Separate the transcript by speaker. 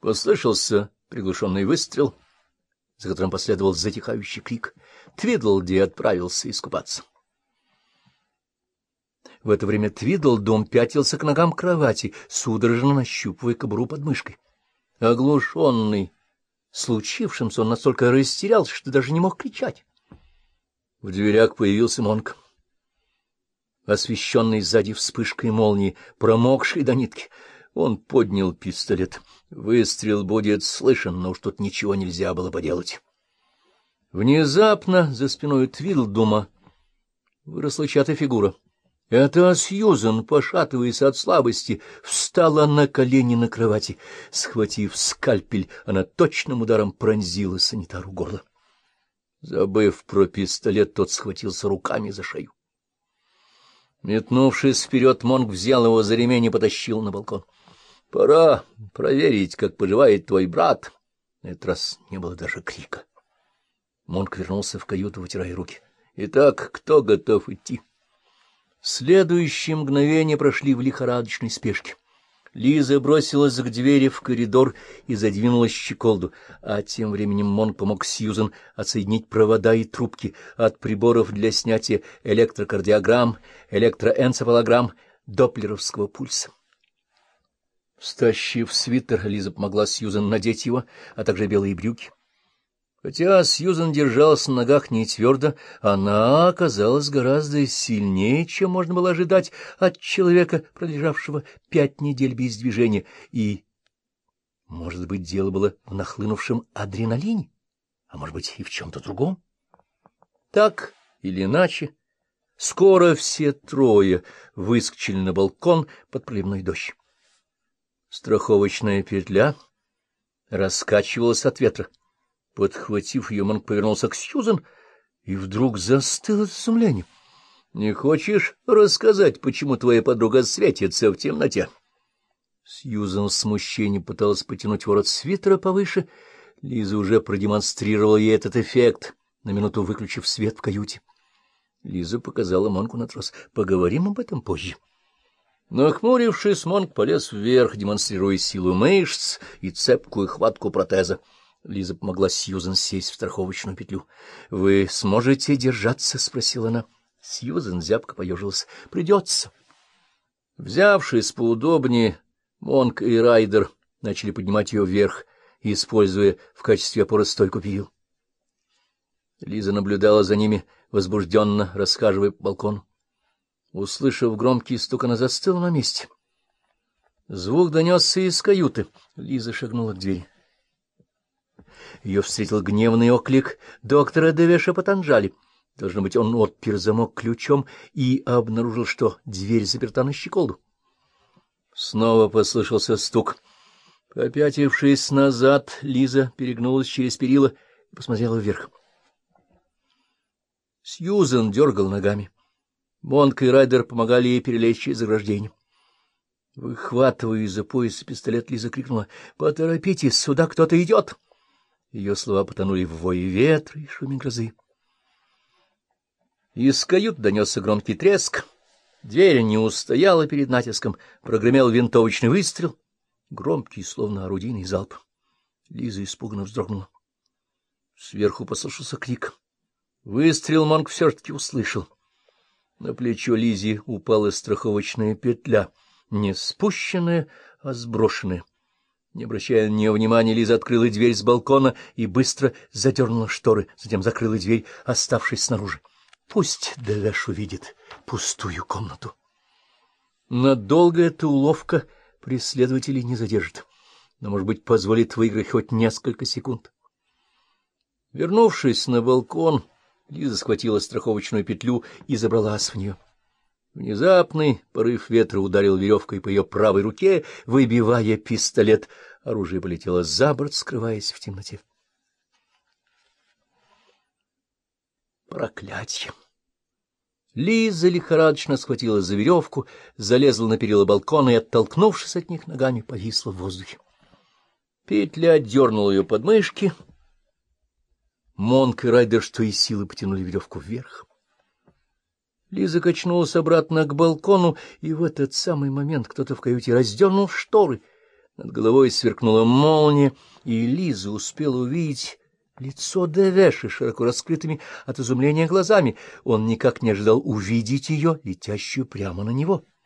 Speaker 1: Послышался приглушенный выстрел, за которым последовал затихающий крик. Твидлди отправился искупаться. В это время Твидлдом пятился к ногам кровати, судорожно нащупывая кобуру под мышкой. Оглушенный случившимся, он настолько растерялся, что даже не мог кричать. В дверях появился Монк. Освещенный сзади вспышкой молнии, промокший до нитки, он поднял пистолет. Выстрел будет слышен, но уж тут ничего нельзя было поделать. Внезапно за спиной Твилдума выросла чья-то фигура. Это Сьюзен, пошатываясь от слабости, встала на колени на кровати. Схватив скальпель, она точным ударом пронзила санитару горло. Забыв про пистолет, тот схватился руками за шею. Метнувшись вперед, Монг взял его за ремень и потащил на балкон. — Пора проверить, как поживает твой брат. На этот раз не было даже крика. Монг вернулся в каюту, вытирая руки. — Итак, кто готов идти? — Следующие мгновения прошли в лихорадочной спешке. Лиза бросилась к двери в коридор и задвинула щеколду, а тем временем Монг помог Сьюзен отсоединить провода и трубки от приборов для снятия электрокардиограмм, электроэнцефалограмм, доплеровского пульса. Стащив свитер, Лиза помогла Сьюзен надеть его, а также белые брюки. Хотя Сьюзан держалась на ногах не твердо, она оказалась гораздо сильнее, чем можно было ожидать от человека, пролежавшего пять недель без движения, и, может быть, дело было в нахлынувшем адреналине, а может быть, и в чем-то другом. Так или иначе, скоро все трое выскочили на балкон под проливной дождь. Страховочная петля раскачивалась от ветра. Подхватив ее, Монк повернулся к Сьюзен и вдруг застыл от изумления. — Не хочешь рассказать, почему твоя подруга светится в темноте? Сьюзен в смущении пыталась потянуть ворот свитера повыше. Лиза уже продемонстрировала ей этот эффект, на минуту выключив свет в каюте. Лиза показала Монку на трос. — Поговорим об этом позже. Нахмурившись, Монк полез вверх, демонстрируя силу мышц и цепкую хватку протеза. Лиза помогла Сьюзен сесть в страховочную петлю. — Вы сможете держаться? — спросила она. Сьюзен зябко поежилась. — Придется. Взявшись поудобнее, Монк и Райдер начали поднимать ее вверх, используя в качестве опоры стойку перил. Лиза наблюдала за ними, возбужденно расхаживая по балкону. Услышав громкий стук, она застыла на месте. Звук донесся из каюты. Лиза шагнула к двери. Ее встретил гневный оклик доктора Девеша Патанджали. Должно быть, он отпер замок ключом и обнаружил, что дверь заперта на щеколду. Снова послышался стук. Попятившись назад, Лиза перегнулась через перила и посмотрела вверх. Сьюзен дергал ногами. Монк и Райдер помогали ей перелезть через ограждение. Выхватывая из-за пояса пистолет, Лиза крикнула. — Поторопитесь, сюда кто-то идет! — ее слова потонули в вое ветра и шуме грозы. Из кают донесся громкий треск. Дверь не устояла перед натиском. Прогремел винтовочный выстрел. Громкий, словно орудийный залп. Лиза испуганно вздрогнула. Сверху послышался крик. Выстрел Монк все-таки услышал. На плечо Лизи упала страховочная петля, не спущенная, а сброшенная. Не обращая на нее внимания, Лиза открыла дверь с балкона и быстро задернула шторы, затем закрыла дверь, оставшись снаружи. Пусть Девеш увидит пустую комнату. Надолго эта уловка преследователей не задержит, но, может быть, позволит выиграть хоть несколько секунд. Вернувшись на балкон, Лиза схватила страховочную петлю и забралась в нее. Внезапный порыв ветра ударил веревкой по ее правой руке, выбивая пистолет. Оружие полетело за борт, скрываясь в темноте. Проклятье! Лиза лихорадочно схватила за веревку, залезла на перила балкона и, оттолкнувшись от них ногами, повисла в воздухе. Петля дернула ее подмышки. Монк и Райдер, что из силы, потянули веревку вверх. Лиза качнулась обратно к балкону, и в этот самый момент кто-то в каюте раздернул шторы. Над головой сверкнула молния, и Лиза успела увидеть лицо Девеши широко раскрытыми от изумления глазами. Он никак не ожидал увидеть ее, летящую прямо на него. —